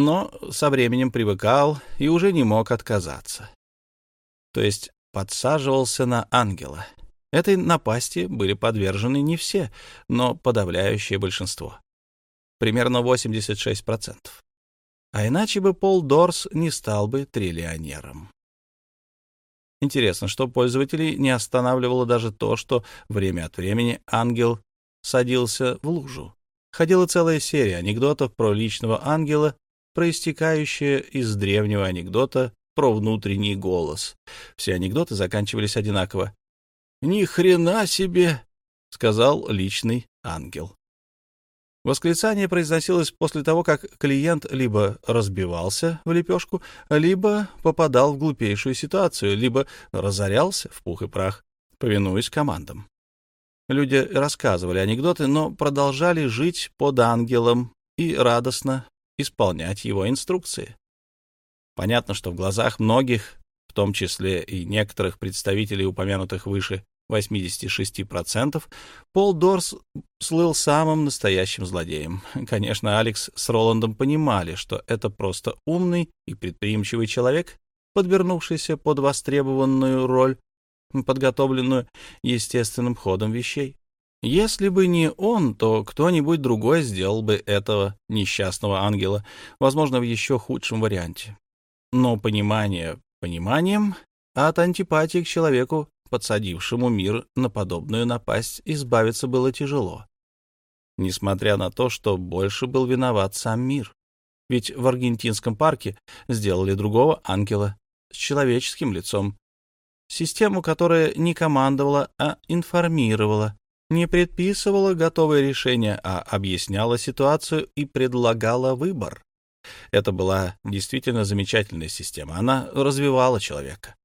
но со временем привыкал и уже не мог отказаться. То есть подсаживался на ангела. Этой напасти были подвержены не все, но подавляющее большинство. Примерно 86%. А иначе бы Пол Дорс не стал бы триллионером. Интересно, что пользователей не останавливало даже то, что время от времени ангел садился в лужу. Ходила целая серия анекдотов про личного ангела, проистекающая из древнего анекдота про внутренний голос. Все анекдоты заканчивались одинаково. «Ни хрена себе!» — сказал личный ангел. Восклицание произносилось после того, как клиент либо разбивался в лепешку, либо попадал в глупейшую ситуацию, либо разорялся в пух и прах, повинуясь командам. Люди рассказывали анекдоты, но продолжали жить под ангелом и радостно исполнять его инструкции. Понятно, что в глазах многих, в том числе и некоторых представителей упомянутых выше 86%, Пол Дорс слыл самым настоящим злодеем. Конечно, Алекс с Роландом понимали, что это просто умный и предприимчивый человек, подвернувшийся под востребованную роль, подготовленную естественным ходом вещей. Если бы не он, то кто-нибудь другой сделал бы этого несчастного ангела, возможно, в еще худшем варианте. Но понимание пониманием, а от антипатии к человеку подсадившему мир на подобную напасть, избавиться было тяжело. Несмотря на то, что больше был виноват сам мир. Ведь в аргентинском парке сделали другого ангела с человеческим лицом. Систему, которая не командовала, а информировала, не предписывала готовое решение, а объясняла ситуацию и предлагала выбор. Это была действительно замечательная система. Она развивала человека.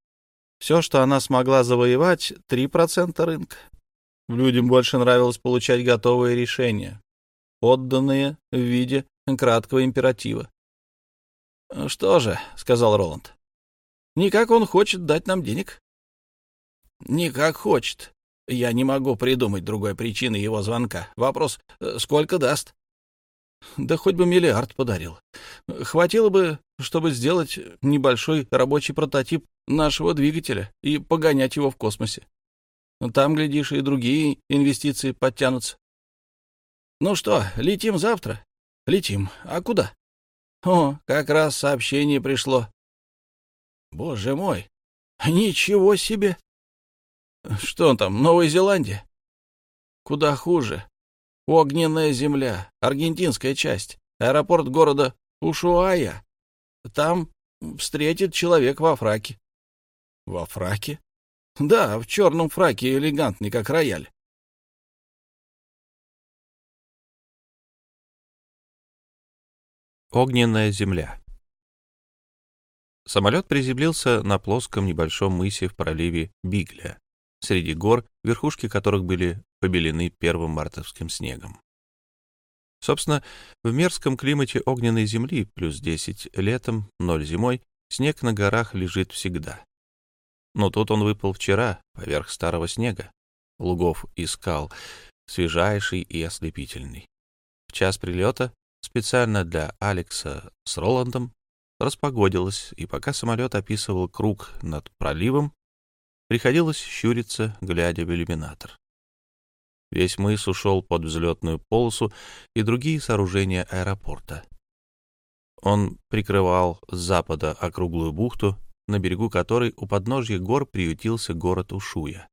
Все, что она смогла завоевать, — 3% рынка. Людям больше нравилось получать готовые решения, отданные в виде краткого императива. — Что же, — сказал Роланд, — никак он хочет дать нам денег. — Никак хочет. Я не могу придумать другой причины его звонка. Вопрос — сколько даст? Да хоть бы миллиард подарил. Хватило бы, чтобы сделать небольшой рабочий прототип нашего двигателя и погонять его в космосе. Там, глядишь, и другие инвестиции подтянутся. Ну что, летим завтра? Летим. А куда? О, как раз сообщение пришло. Боже мой, ничего себе! Что там, Новая Зеландия? Куда хуже. Огненная земля, аргентинская часть, аэропорт города Ушуая. Там встретит человек во фраке. Во фраке? Да, в черном фраке, элегантный, как рояль. Огненная земля Самолет приземлился на плоском небольшом мысе в проливе Бигля, среди гор, верхушки которых были побелены первым мартовским снегом. Собственно, в мерзком климате огненной земли плюс 10 летом, ноль зимой, снег на горах лежит всегда. Но тут он выпал вчера, поверх старого снега, лугов и скал, свежайший и ослепительный. В час прилета специально для Алекса с Роландом распогодилось, и пока самолет описывал круг над проливом, приходилось щуриться, глядя в иллюминатор. Весь мыс ушел под взлетную полосу и другие сооружения аэропорта. Он прикрывал с запада округлую бухту, на берегу которой у подножья гор приютился город Ушуя,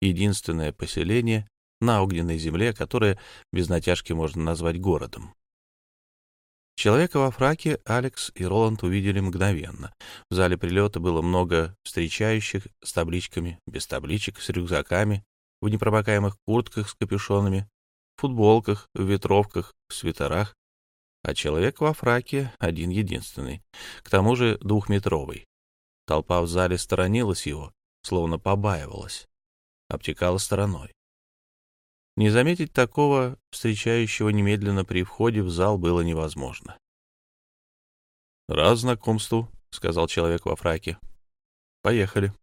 единственное поселение на огненной земле, которое без натяжки можно назвать городом. Человека во фраке Алекс и Роланд увидели мгновенно. В зале прилета было много встречающих с табличками, без табличек, с рюкзаками, в непромокаемых куртках с капюшонами, футболках, в ветровках, в свитерах, а человек во фраке один-единственный, к тому же двухметровый. Толпа в зале сторонилась его, словно побаивалась, обтекала стороной. Не заметить такого, встречающего немедленно при входе в зал, было невозможно. «Рад знакомству», — сказал человек во фраке. «Поехали».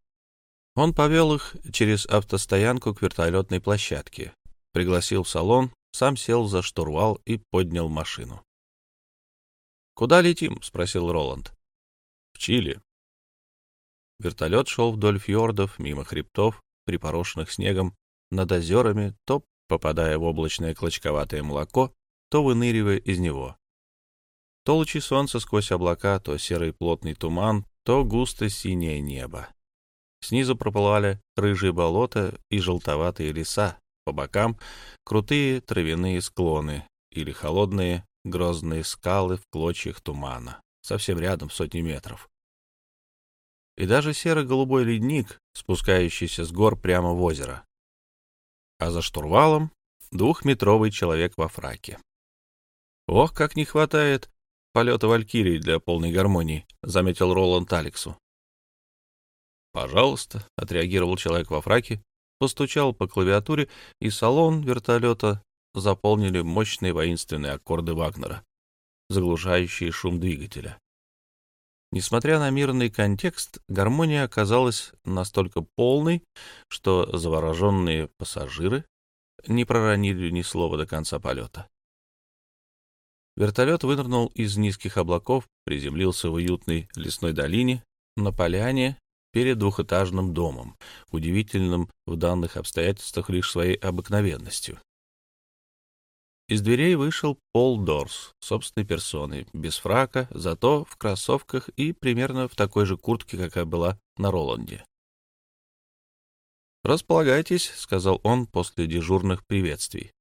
Он повел их через автостоянку к вертолетной площадке, пригласил в салон, сам сел за штурвал и поднял машину. «Куда летим?» — спросил Роланд. «В Чили». Вертолет шел вдоль фьордов, мимо хребтов, припорошенных снегом, над озерами, то попадая в облачное клочковатое молоко, то выныривая из него. То лучи солнца сквозь облака, то серый плотный туман, то густо синее небо. Снизу проплывали рыжие болота и желтоватые леса, по бокам — крутые травяные склоны или холодные грозные скалы в клочьях тумана, совсем рядом сотни метров. И даже серо-голубой ледник, спускающийся с гор прямо в озеро. А за штурвалом — двухметровый человек во фраке. «Ох, как не хватает полета Валькирии для полной гармонии», — заметил Роланд Алексу. «Пожалуйста», — отреагировал человек во фраке, постучал по клавиатуре, и салон вертолета заполнили мощные воинственные аккорды Вагнера, заглушающие шум двигателя. Несмотря на мирный контекст, гармония оказалась настолько полной, что завороженные пассажиры не проронили ни слова до конца полета. Вертолет вынырнул из низких облаков, приземлился в уютной лесной долине, на поляне перед двухэтажным домом, удивительным в данных обстоятельствах лишь своей обыкновенностью. Из дверей вышел Пол Дорс, собственной персоной, без фрака, зато в кроссовках и примерно в такой же куртке, какая была на Роланде. «Располагайтесь», — сказал он после дежурных приветствий.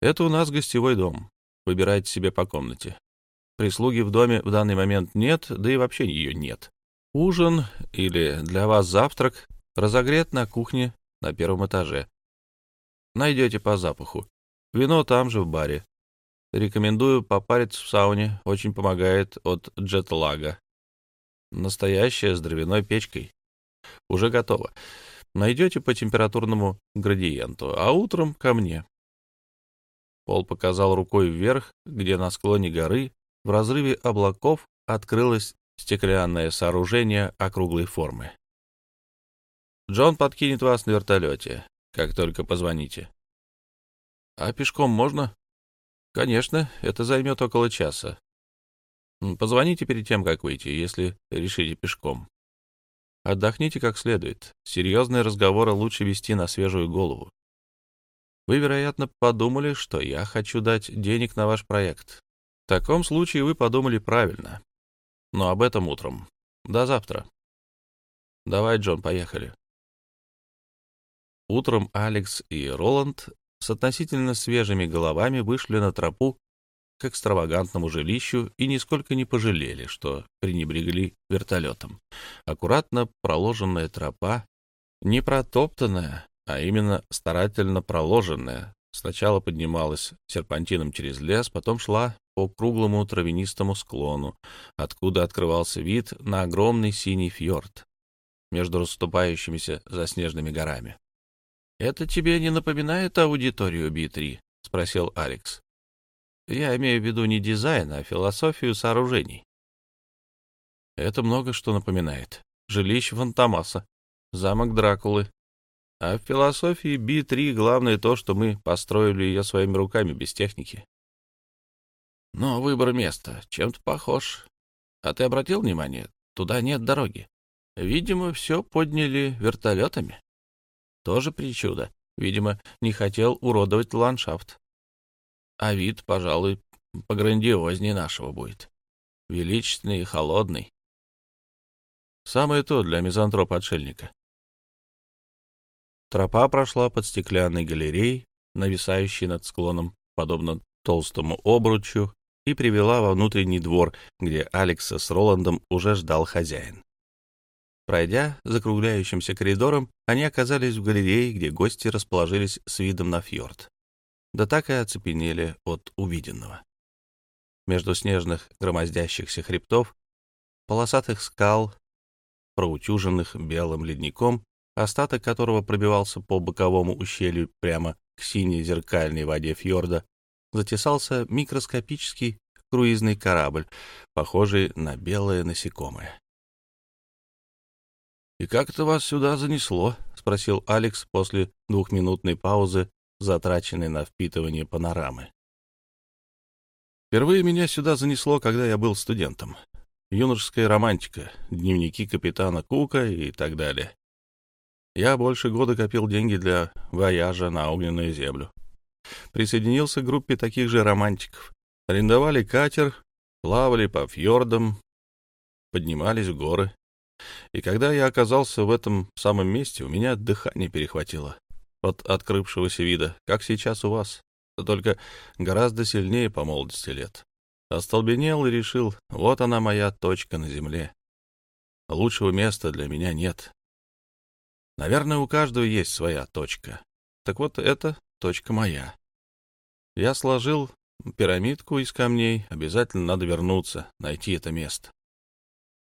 «Это у нас гостевой дом. Выбирайте себе по комнате. Прислуги в доме в данный момент нет, да и вообще ее нет. Ужин или для вас завтрак разогрет на кухне на первом этаже. Найдете по запаху. Вино там же в баре. Рекомендую попариться в сауне, очень помогает от джетлага. Настоящая с дровяной печкой. Уже готово. Найдете по температурному градиенту, а утром ко мне. Пол показал рукой вверх, где на склоне горы, в разрыве облаков, открылось стеклянное сооружение округлой формы. Джон подкинет вас на вертолете, как только позвоните. А пешком можно? Конечно, это займет около часа. Позвоните перед тем, как выйти, если решите пешком. Отдохните как следует. Серьезные разговоры лучше вести на свежую голову. Вы, вероятно, подумали, что я хочу дать денег на ваш проект. В таком случае вы подумали правильно. Но об этом утром. До завтра. Давай, Джон, поехали. Утром Алекс и Роланд с относительно свежими головами вышли на тропу к экстравагантному жилищу и нисколько не пожалели, что пренебрегли вертолетом. Аккуратно проложенная тропа, не протоптанная, а именно старательно проложенная, сначала поднималась серпантином через лес, потом шла по круглому травянистому склону, откуда открывался вид на огромный синий фьорд между расступающимися заснеженными горами. «Это тебе не напоминает аудиторию Би-3?» — спросил Алекс. «Я имею в виду не дизайн, а философию сооружений». «Это много что напоминает. Жилище Фантомаса, замок Дракулы. А в философии Би-3 главное то, что мы построили ее своими руками, без техники». «Но выбор места чем-то похож. А ты обратил внимание? Туда нет дороги. Видимо, все подняли вертолетами». Тоже причуда. Видимо, не хотел уродовать ландшафт. А вид, пожалуй, пограндиознее нашего будет. Величественный и холодный. Самое то для мизантропа-отшельника. Тропа прошла под стеклянной галереей, нависающей над склоном, подобно толстому обручу, и привела во внутренний двор, где Алекса с Роландом уже ждал хозяин. Пройдя закругляющимся коридором, они оказались в галерее, где гости расположились с видом на фьорд. Да так и оцепенели от увиденного. Между снежных громоздящихся хребтов, полосатых скал, проутюженных белым ледником, остаток которого пробивался по боковому ущелью прямо к синей зеркальной воде фьорда, затесался микроскопический круизный корабль, похожий на белое насекомое. «И как это вас сюда занесло?» — спросил Алекс после двухминутной паузы, затраченной на впитывание панорамы. Впервые меня сюда занесло, когда я был студентом. Юношеская романтика, дневники капитана Кука и так далее. Я больше года копил деньги для вояжа на огненную землю. Присоединился к группе таких же романтиков. Арендовали катер, плавали по фьордам, поднимались в горы. И когда я оказался в этом самом месте, у меня дыхание перехватило от открывшегося вида, как сейчас у вас, только гораздо сильнее по молодости лет. Остолбенел и решил, вот она моя точка на земле. Лучшего места для меня нет. Наверное, у каждого есть своя точка. Так вот, это точка моя. Я сложил пирамидку из камней, обязательно надо вернуться, найти это место.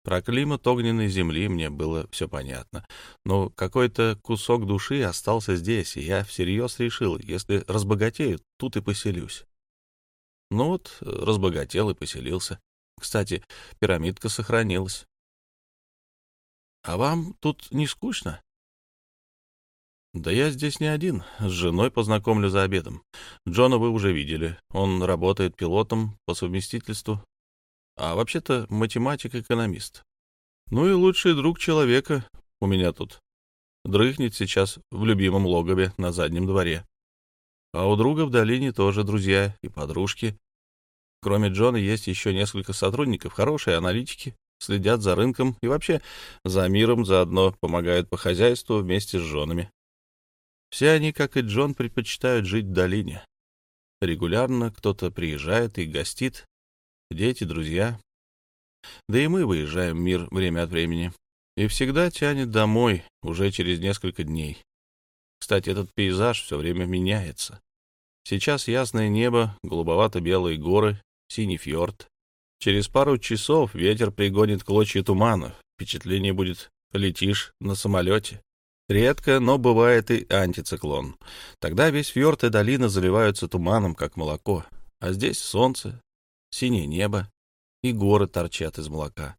Про климат огненной земли мне было все понятно, но какой-то кусок души остался здесь, и я всерьез решил, если разбогатею, тут и поселюсь. Ну вот, разбогател и поселился. Кстати, пирамидка сохранилась. — А вам тут не скучно? «Да я здесь не один. С женой познакомлю за обедом. Джона вы уже видели. Он работает пилотом по совместительству. А вообще-то математик-экономист. Ну и лучший друг человека у меня тут. Дрыхнет сейчас в любимом логове на заднем дворе. А у друга в долине тоже друзья и подружки. Кроме Джона есть еще несколько сотрудников, хорошие аналитики, следят за рынком и вообще за миром заодно помогают по хозяйству вместе с женами. Все они, как и Джон, предпочитают жить в долине. Регулярно кто-то приезжает и гостит, дети, друзья. Да и мы выезжаем в мир время от времени. И всегда тянет домой, уже через несколько дней. Кстати, этот пейзаж все время меняется. Сейчас ясное небо, голубовато-белые горы, синий фьорд. Через пару часов ветер пригонит клочья тумана. Впечатление будет «летишь на самолете». Редко, но бывает и антициклон. Тогда весь фьорд и долина заливаются туманом, как молоко. А здесь солнце, синее небо и горы торчат из молока.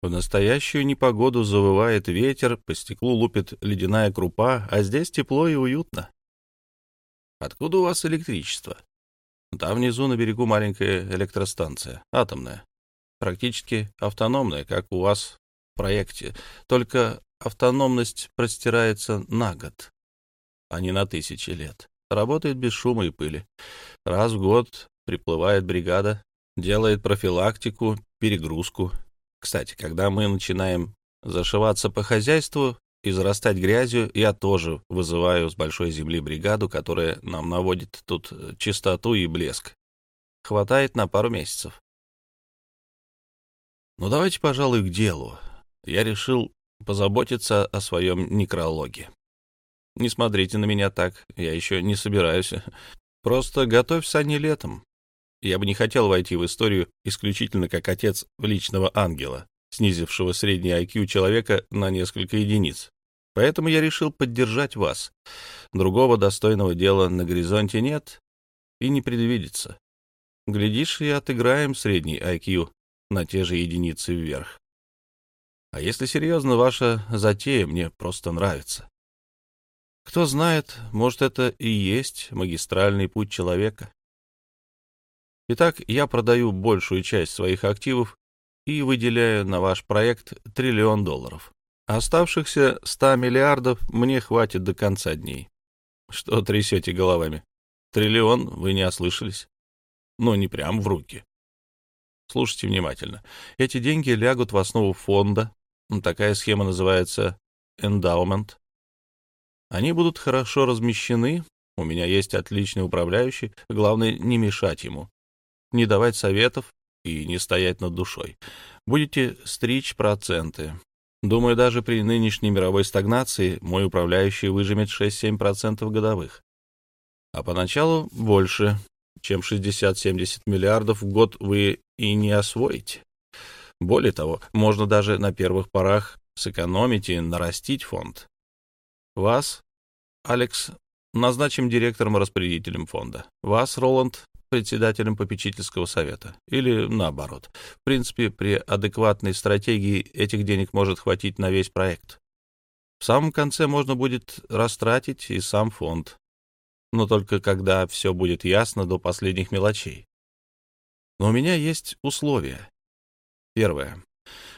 В настоящую непогоду завывает ветер, по стеклу лупит ледяная крупа, а здесь тепло и уютно. Откуда у вас электричество? Там внизу на берегу маленькая электростанция, атомная. Практически автономная, как у вас в проекте. Только автономность простирается на год, а не на тысячи лет. Работает без шума и пыли. Раз в год приплывает бригада, делает профилактику, перегрузку. Кстати, когда мы начинаем зашиваться по хозяйству и зарастать грязью, я тоже вызываю с большой земли бригаду, которая нам наводит тут чистоту и блеск. Хватает на пару месяцев. Ну, давайте, пожалуй, к делу. Я решил позаботиться о своем некрологе. Не смотрите на меня так, я еще не собираюсь. Просто готовь сани летом. Я бы не хотел войти в историю исключительно как отец личного ангела, снизившего средний IQ человека на несколько единиц. Поэтому я решил поддержать вас. Другого достойного дела на горизонте нет и не предвидится. Глядишь, и отыграем средний IQ на те же единицы вверх. А если серьезно, ваша затея мне просто нравится. Кто знает, может, это и есть магистральный путь человека. Итак, я продаю большую часть своих активов и выделяю на ваш проект триллион долларов. Оставшихся ста миллиардов мне хватит до конца дней. Что трясете головами? Триллион, вы не ослышались? Ну, не прям в руки. Слушайте внимательно. Эти деньги лягут в основу фонда, Такая схема называется эндаумент. Они будут хорошо размещены. У меня есть отличный управляющий. Главное, не мешать ему. Не давать советов и не стоять над душой. Будете стричь проценты. Думаю, даже при нынешней мировой стагнации мой управляющий выжимет 6-7% годовых. А поначалу больше, чем 60-70 миллиардов в год вы и не освоите. Более того, можно даже на первых порах сэкономить и нарастить фонд. Вас, Алекс, назначим директором-распорядителем фонда. Вас, Роланд, председателем попечительского совета. Или наоборот. В принципе, при адекватной стратегии этих денег может хватить на весь проект. В самом конце можно будет растратить и сам фонд. Но только когда все будет ясно до последних мелочей. Но у меня есть условия. Первое.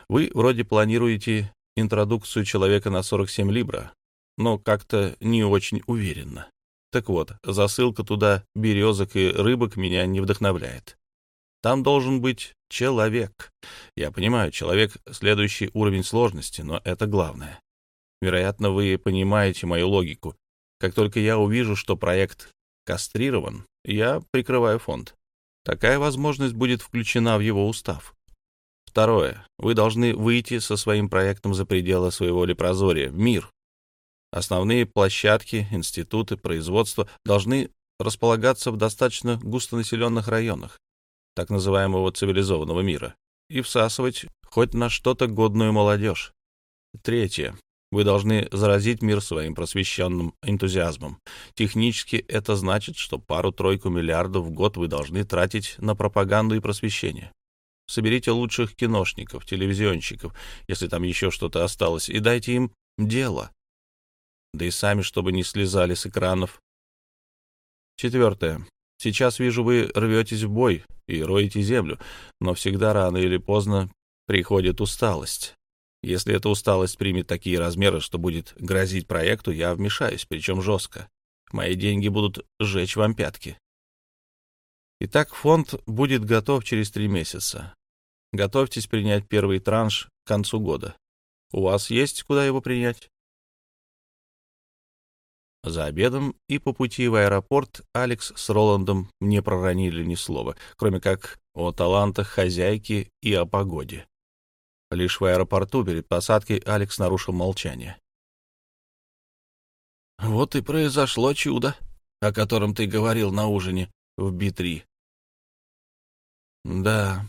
Вы вроде планируете интродукцию человека на 47 либра, но как-то не очень уверенно. Так вот, засылка туда березок и рыбок меня не вдохновляет. Там должен быть человек. Я понимаю, человек — следующий уровень сложности, но это главное. Вероятно, вы понимаете мою логику. Как только я увижу, что проект кастрирован, я прикрываю фонд. Такая возможность будет включена в его устав. Второе. Вы должны выйти со своим проектом за пределы своего лепрозория, в мир. Основные площадки, институты, производства должны располагаться в достаточно густонаселенных районах так называемого цивилизованного мира и всасывать хоть на что-то годную молодежь. Третье. Вы должны заразить мир своим просвещенным энтузиазмом. Технически это значит, что пару-тройку миллиардов в год вы должны тратить на пропаганду и просвещение. Соберите лучших киношников, телевизионщиков, если там еще что-то осталось, и дайте им дело. Да и сами, чтобы не слезали с экранов. Четвертое. Сейчас вижу, вы рветесь в бой и роете землю, но всегда рано или поздно приходит усталость. Если эта усталость примет такие размеры, что будет грозить проекту, я вмешаюсь, причем жестко. Мои деньги будут сжечь вам пятки. Итак, фонд будет готов через три месяца. Готовьтесь принять первый транш к концу года. У вас есть куда его принять? За обедом и по пути в аэропорт Алекс с Роландом не проронили ни слова, кроме как о талантах хозяйки и о погоде. Лишь в аэропорту перед посадкой Алекс нарушил молчание. «Вот и произошло чудо, о котором ты говорил на ужине в Би-3». «Да,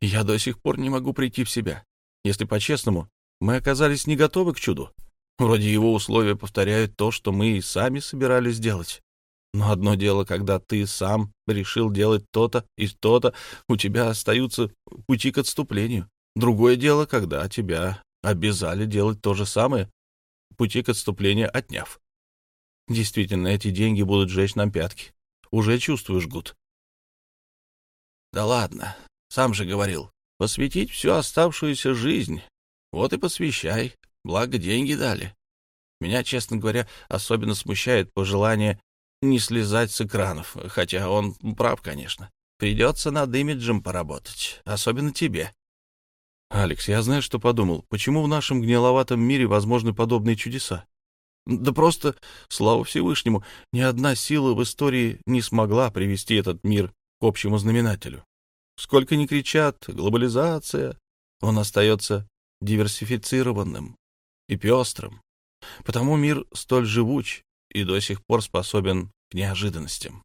я до сих пор не могу прийти в себя. Если по-честному, мы оказались не готовы к чуду. Вроде его условия повторяют то, что мы и сами собирались делать. Но одно дело, когда ты сам решил делать то-то и то-то, у тебя остаются пути к отступлению. Другое дело, когда тебя обязали делать то же самое, пути к отступлению отняв. Действительно, эти деньги будут жечь нам пятки. Уже чувствуешь, Гуд. Да ладно, сам же говорил. Посвятить всю оставшуюся жизнь. Вот и посвящай. Благо, деньги дали. Меня, честно говоря, особенно смущает пожелание не слезать с экранов, хотя он прав, конечно. Придется над имиджем поработать, особенно тебе. Алекс, я знаю, что подумал. Почему в нашем гниловатом мире возможны подобные чудеса? Да просто, слава Всевышнему, ни одна сила в истории не смогла привести этот мир к общему знаменателю. Сколько ни кричат «глобализация», он остается диверсифицированным и пестрым. Потому мир столь живуч и до сих пор способен к неожиданностям.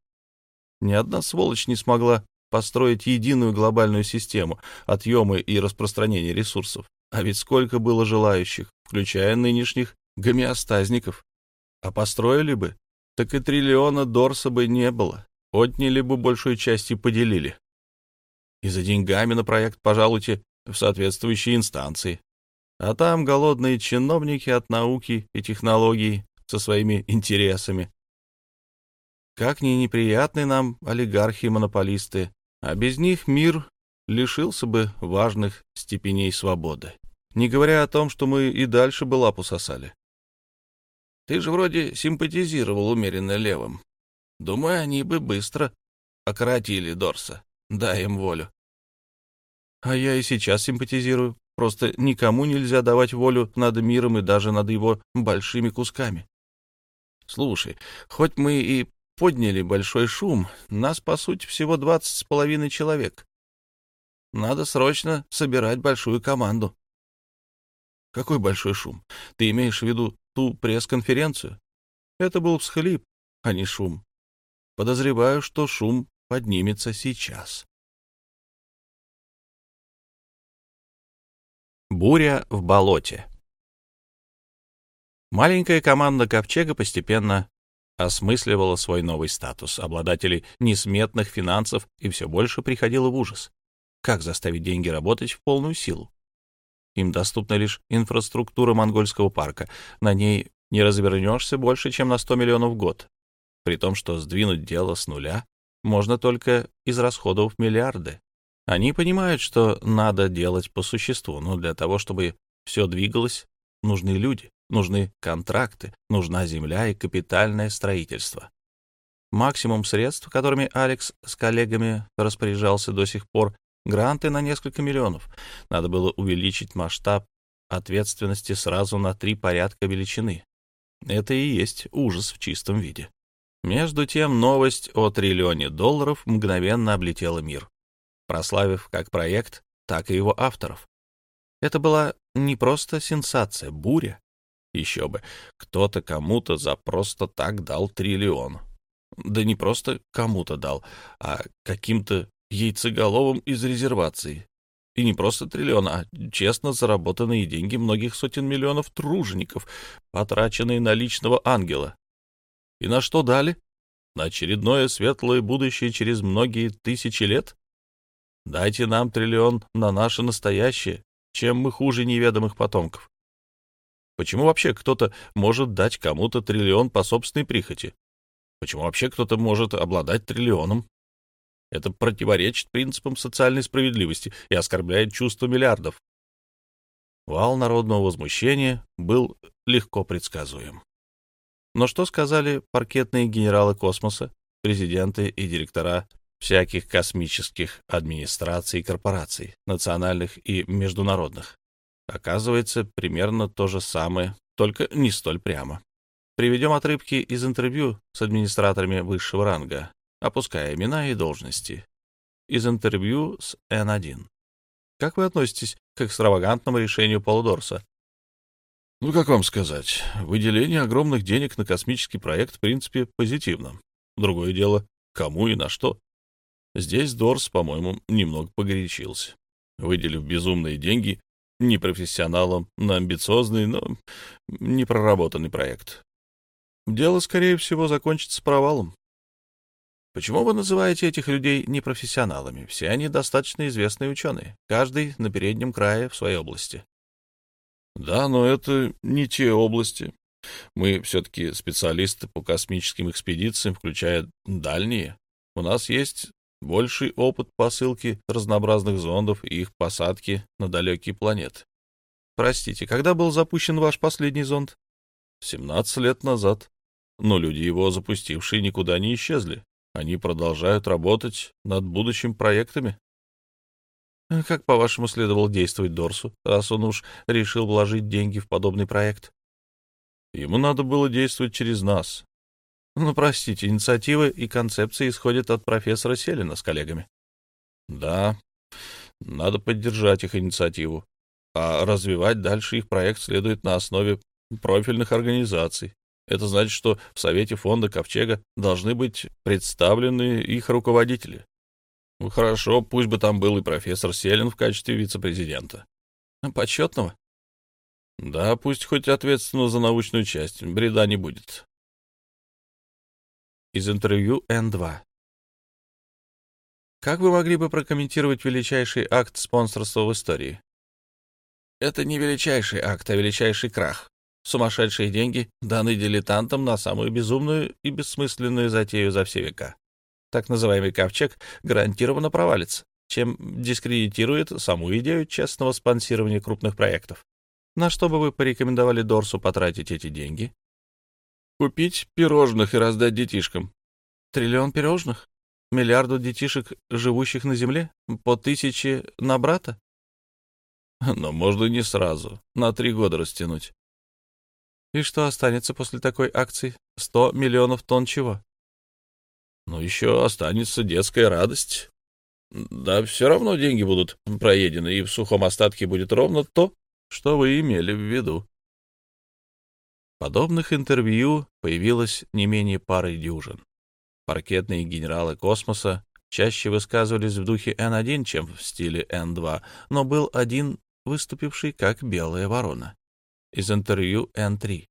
Ни одна сволочь не смогла построить единую глобальную систему отъема и распространения ресурсов. А ведь сколько было желающих, включая нынешних гомеостазников. А построили бы, так и триллиона Дорса бы не было. Отняли бы большую часть и поделили. И за деньгами на проект пожалуйте в соответствующие инстанции. А там голодные чиновники от науки и технологий со своими интересами. Как ни неприятны нам олигархи-монополисты, а без них мир лишился бы важных степеней свободы. Не говоря о том, что мы и дальше бы лапу сосали. Ты же вроде симпатизировал умеренно левым. Думаю, они бы быстро окоротили Дорса. Дай им волю. А я и сейчас симпатизирую. Просто никому нельзя давать волю над миром и даже над его большими кусками. Слушай, хоть мы и подняли большой шум. Нас, по сути, всего двадцать с половиной человек. Надо срочно собирать большую команду. Какой большой шум? Ты имеешь в виду ту пресс-конференцию? Это был всхлип, а не шум. Подозреваю, что шум поднимется сейчас. Буря в болоте Маленькая команда Ковчега постепенно осмысливала свой новый статус обладателей несметных финансов и все больше приходила в ужас. Как заставить деньги работать в полную силу? Им доступна лишь инфраструктура монгольского парка. На ней не развернешься больше, чем на 100 миллионов в год. При том, что сдвинуть дело с нуля можно только израсходовав миллиарды. Они понимают, что надо делать по существу, но для того, чтобы все двигалось, нужны люди, нужны контракты, нужна земля и капитальное строительство. Максимум средств, которыми Алекс с коллегами распоряжался до сих пор, гранты на несколько миллионов. Надо было увеличить масштаб ответственности сразу на три порядка величины. Это и есть ужас в чистом виде. Между тем, новость о триллионе долларов мгновенно облетела мир, прославив как проект, так и его авторов. Это была не просто сенсация, буря. Еще бы, кто-то кому-то за просто так дал триллион. Да не просто кому-то дал, а каким-то яйцеголовым из резервации. И не просто триллион, а честно заработанные деньги многих сотен миллионов тружеников, потраченные на личного ангела. И на что дали? На очередное светлое будущее через многие тысячи лет? Дайте нам триллион на наше настоящее, чем мы хуже неведомых потомков. Почему вообще кто-то может дать кому-то триллион по собственной прихоти? Почему вообще кто-то может обладать триллионом? Это противоречит принципам социальной справедливости и оскорбляет чувство миллиардов. Вал народного возмущения был легко предсказуем. Но что сказали паркетные генералы космоса, президенты и директора всяких космических администраций и корпораций, национальных и международных? Оказывается, примерно то же самое, только не столь прямо. Приведем отрывки из интервью с администраторами высшего ранга, опуская имена и должности. Из интервью с N1. Как вы относитесь к экстравагантному решению Полудорса? Ну, как вам сказать, выделение огромных денег на космический проект в принципе позитивно. Другое дело, кому и на что. Здесь Дорс, по-моему, немного погорячился, выделив безумные деньги непрофессионалам на амбициозный, но непроработанный проект. Дело, скорее всего, закончится провалом. Почему вы называете этих людей непрофессионалами? Все они достаточно известные ученые, каждый на переднем крае в своей области. Да, но это не те области. Мы все-таки специалисты по космическим экспедициям, включая дальние. У нас есть больший опыт посылки разнообразных зондов и их посадки на далекие планеты. Простите, когда был запущен ваш последний зонд? 17 лет назад. Но люди, его запустившие, никуда не исчезли. Они продолжают работать над будущими проектами. Как, по-вашему, следовало действовать Дорсу, раз он уж решил вложить деньги в подобный проект? Ему надо было действовать через нас. Ну, простите, инициативы и концепции исходят от профессора Селина с коллегами. Да, надо поддержать их инициативу, а развивать дальше их проект следует на основе профильных организаций. Это значит, что в Совете фонда Ковчега должны быть представлены их руководители. Ну, хорошо, пусть бы там был и профессор Селин в качестве вице-президента. Почетного? Да, пусть хоть ответственно за научную часть, бреда не будет. Из интервью Н2. Как вы могли бы прокомментировать величайший акт спонсорства в истории? Это не величайший акт, а величайший крах. Сумасшедшие деньги даны дилетантам на самую безумную и бессмысленную затею за все века. Так называемый ковчег гарантированно провалится, чем дискредитирует саму идею честного спонсирования крупных проектов. На что бы вы порекомендовали Дорсу потратить эти деньги? Купить пирожных и раздать детишкам. Триллион пирожных? Миллиарду детишек, живущих на Земле? По тысяче на брата? Но можно не сразу, на три года растянуть. И что останется после такой акции? Сто миллионов тонн чего? Ну, еще останется детская радость. Да, все равно деньги будут проедены, и в сухом остатке будет ровно то, что вы имели в виду. Подобных интервью появилось не менее пары дюжин. Паркетные генералы космоса чаще высказывались в духе N1, чем в стиле N2, но был один, выступивший как белая ворона из интервью N3.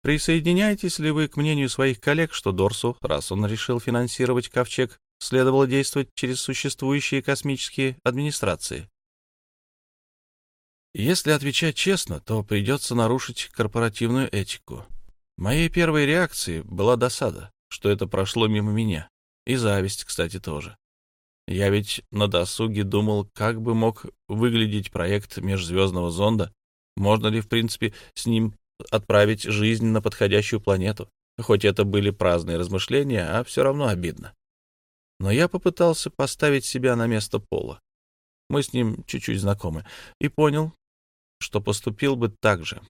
Присоединяетесь ли вы к мнению своих коллег, что Дорсу, раз он решил финансировать Ковчег, следовало действовать через существующие космические администрации? Если отвечать честно, то придется нарушить корпоративную этику. Моей первой реакцией была досада, что это прошло мимо меня. И зависть, кстати, тоже. Я ведь на досуге думал, как бы мог выглядеть проект межзвездного зонда, можно ли, в принципе, с ним отправить жизнь на подходящую планету. Хоть это были праздные размышления, а все равно обидно. Но я попытался поставить себя на место Пола. Мы с ним чуть-чуть знакомы. И понял, что поступил бы так же.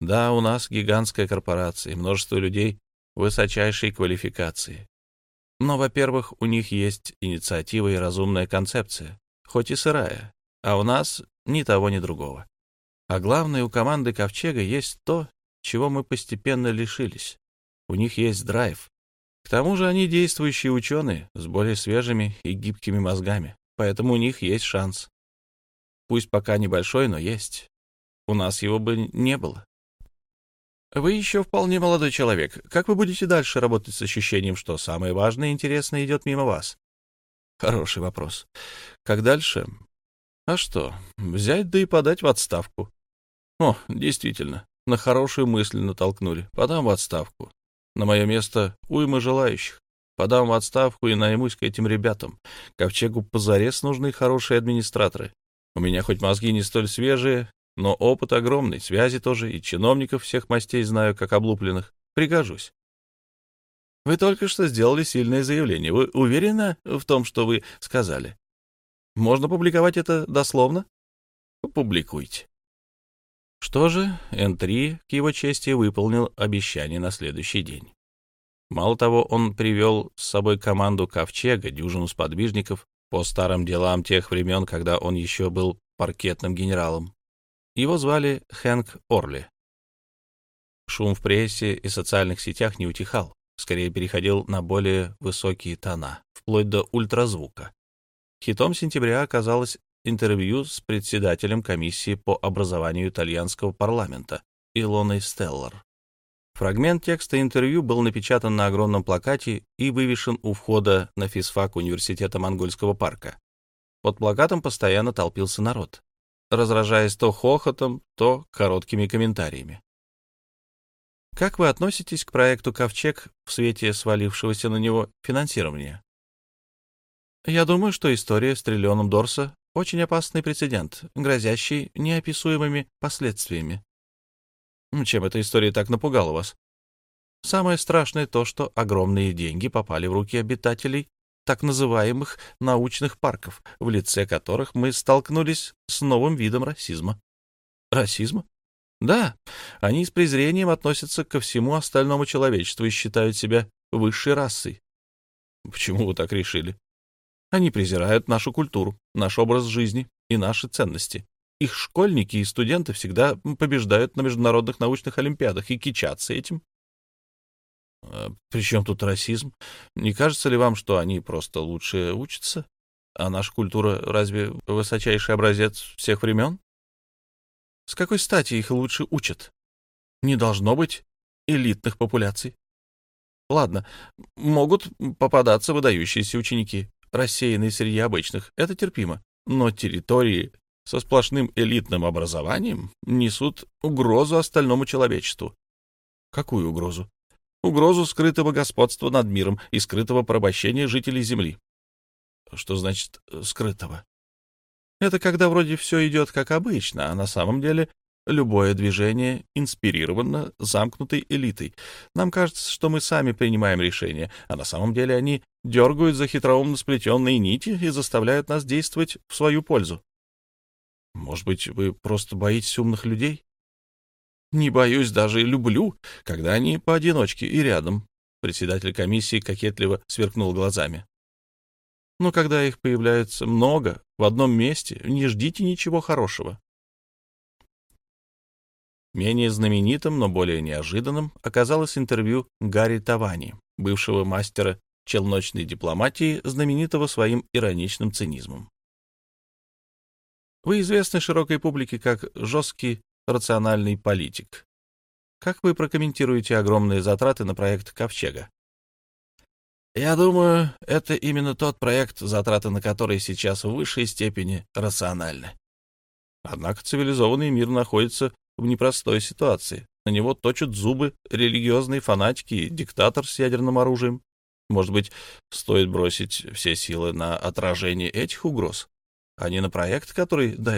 Да, у нас гигантская корпорация множество людей высочайшей квалификации. Но, во-первых, у них есть инициатива и разумная концепция, хоть и сырая, а у нас ни того, ни другого. А главное, у команды Ковчега есть то, чего мы постепенно лишились. У них есть драйв. К тому же они действующие ученые с более свежими и гибкими мозгами, поэтому у них есть шанс. Пусть пока небольшой, но есть. У нас его бы не было. Вы еще вполне молодой человек. Как вы будете дальше работать с ощущением, что самое важное и интересное идет мимо вас? Хороший вопрос. Как дальше? А что, взять да и подать в отставку. О, действительно, на хорошую мысль натолкнули. Подам в отставку. На мое место уйма желающих. Подам в отставку и наймусь к этим ребятам. Ковчегу позарез нужны хорошие администраторы. У меня хоть мозги не столь свежие, но опыт огромный, связи тоже, и чиновников всех мастей знаю, как облупленных. Пригожусь. Вы только что сделали сильное заявление. Вы уверены в том, что вы сказали? Можно публиковать это дословно? Публикуйте. Что же, Н3, к его чести, выполнил обещание на следующий день. Мало того, он привел с собой команду Ковчега, дюжину сподвижников, по старым делам тех времен, когда он еще был паркетным генералом. Его звали Хэнк Орли. Шум в прессе и социальных сетях не утихал, скорее переходил на более высокие тона, вплоть до ультразвука. Хитом сентября оказалось интервью с председателем комиссии по образованию итальянского парламента Илоной Стеллар. Фрагмент текста интервью был напечатан на огромном плакате и вывешен у входа на физфак университета Монгольского парка. Под плакатом постоянно толпился народ разражаясь то хохотом, то короткими комментариями. Как вы относитесь к проекту «Ковчег» в свете свалившегося на него финансирования? Я думаю, что история с триллионом Дорса — очень опасный прецедент, грозящий неописуемыми последствиями. Чем эта история так напугала вас? Самое страшное то, что огромные деньги попали в руки обитателей так называемых научных парков, в лице которых мы столкнулись с новым видом расизма. Расизма? Да, они с презрением относятся ко всему остальному человечеству и считают себя высшей расой. Почему вы так решили? Они презирают нашу культуру, наш образ жизни и наши ценности. Их школьники и студенты всегда побеждают на международных научных олимпиадах и кичатся этим. А при чем тут расизм? Не кажется ли вам, что они просто лучше учатся? А наша культура разве высочайший образец всех времен? С какой стати их лучше учат? Не должно быть элитных популяций. Ладно, могут попадаться выдающиеся ученики, рассеянные среди обычных, это терпимо. Но территории со сплошным элитным образованием несут угрозу остальному человечеству. Какую угрозу? угрозу скрытого господства над миром и скрытого порабощения жителей Земли. Что значит э, «скрытого»? Это когда вроде все идет как обычно, а на самом деле любое движение инспирировано замкнутой элитой. Нам кажется, что мы сами принимаем решения, а на самом деле они дергают за хитроумно сплетенные нити и заставляют нас действовать в свою пользу. Может быть, вы просто боитесь умных людей? Не боюсь, даже люблю, когда они поодиночке и рядом. Председатель комиссии кокетливо сверкнул глазами. Но когда их появляется много в одном месте, не ждите ничего хорошего. Менее знаменитым, но более неожиданным оказалось интервью Гарри Тавани, бывшего мастера челночной дипломатии, знаменитого своим ироничным цинизмом. Вы известны широкой публике как жесткий рациональный политик. Как вы прокомментируете огромные затраты на проект Ковчега? Я думаю, это именно тот проект, затраты на который сейчас в высшей степени рациональны. Однако цивилизованный мир находится в непростой ситуации. На него точат зубы религиозные фанатики и диктатор с ядерным оружием. Может быть, стоит бросить все силы на отражение этих угроз, а не на проект, который до